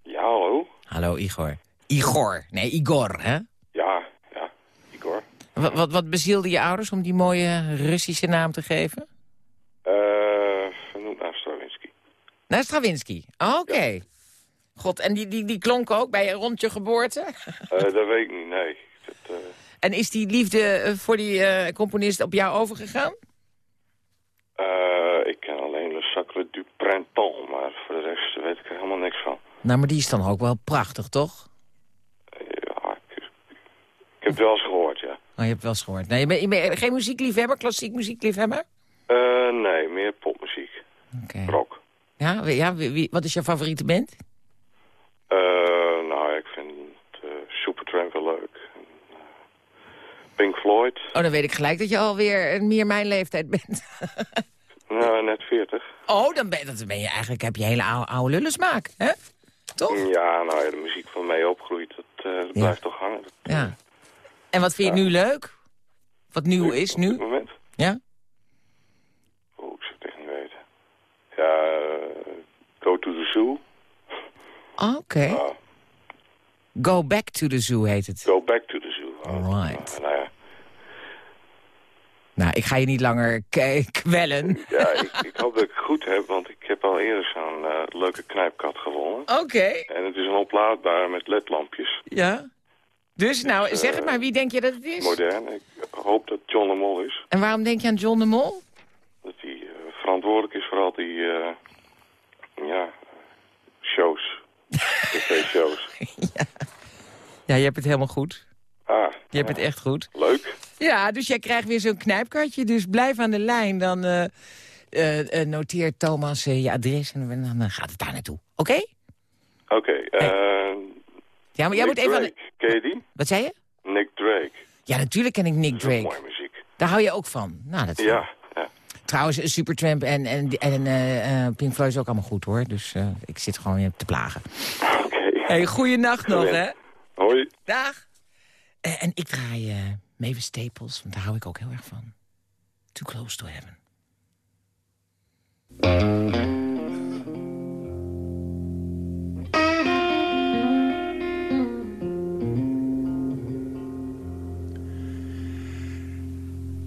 Ja, hallo. Hallo Igor. Igor. Nee, Igor, hè? Ja, ja, Igor. Wat, wat, wat bezielde je ouders om die mooie Russische naam te geven? Eh, noem naar Stravinsky. Nou, Stravinsky. Oh, Oké. God, en die, die, die klonk ook bij rond je geboorte? Eh, dat weet ik niet, nee. Dat, eh, En is die liefde eh, voor die componist op jou overgegaan? ik ken alleen Le Sacre du Printemps, maar voor de rest weet ik er helemaal niks van. Nou, maar die is dan ook wel prachtig, toch? Ja, ik, ik heb het wel eens gehoord, ja. Oh, je hebt wel eens gehoord. Nee, je bent, je bent geen muziekliefhebber, klassiek muziekliefhebber? Eh, nee, meer popmuziek. Oké. Rock. Ja, ja wie, wie- wat is je favoriete band? Eh, nou, ik vind uh, Supertramp wel leuk. Pink Floyd, Oh, dan weet ik gelijk dat je alweer meer mijn leeftijd bent. nou, net 40. Oh, dan ben, dat ben je eigenlijk, heb je hele oude, oude lullensmaak, hè? Toch? Ja, nou ja, de muziek van mij opgroeit, dat, eh, dat blijft toch hangen. Dat, Ja. En wat vind je nu leuk? Wat nieuw is Op dit nu? moment? Ja? Oh, ik zou het echt niet weten. Ja, eh, Go to the Zoo. Oké. Ah, Go Back to the Zoo heet het. go Back to the Zoo. Oh, Alright. nou ja, Nou, ik ga je niet langer kwellen. ja ik, ik hoop dat ik het goed heb, want ik heb al eerder zo'n eh, leuke knijpkat gewonnen. Oké. En het is een oplaadbare met ledlampjes. Ja? Dus, nou, zeg het maar, wie denk je dat het is? Modern. Ik hoop dat John de Mol is. En waarom denk je aan John de Mol? Dat hij eh, verantwoordelijk is voor al die, eh, ja, shows. TV-shows. Ja, je hebt het helemaal goed. Ah, Je hebt het echt goed. leuk. Ja, dus jij krijgt weer zo'n knijpkartje. Dus blijf aan de lijn. Dan eh, eh, eh, noteert Thomas je adres en dan gaat het daar naartoe. Oké? Oké, eh Ja, maar jij Nick moet even... Aan Drake. de... Ken je die? Wat zei je? Nick Drake. Ja, natuurlijk ken ik Nick is Drake. mooie muziek. Daar hou je ook van. Nou, dat Ja, ja. Trouwens, Supertramp en, en, en eh, eh, Pink Floyd is ook allemaal goed, hoor. Dus eh, ik zit gewoon weer te plagen. Oké. hey, goeienacht nog, hè? Hoi. Dag. Eh, en ik draai eh Mavis Staples, want daar hou ik ook heel erg van. Too Close to Heaven.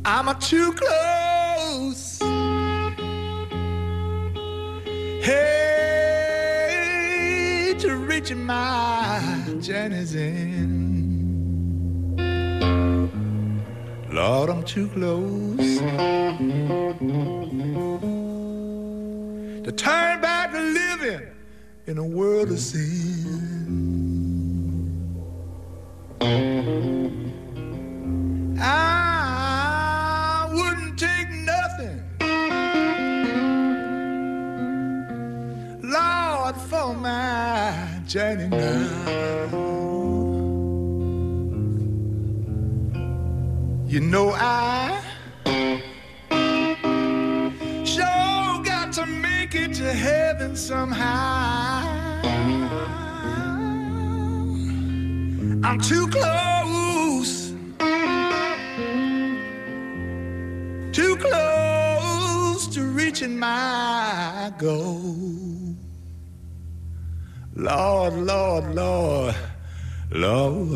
I'm a too close. Hey, to reaching my end. Lord, I'm too close to turn back to living in a world of sin. I wouldn't take nothing, Lord, for my journey now. You know I sure got to make it to heaven somehow. I'm too close, too close to reaching my goal. Lord, Lord, Lord, Lord,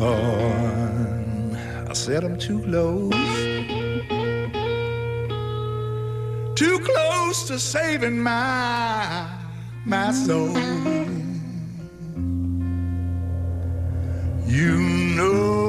Said I'm too close, too close to saving my my soul. You know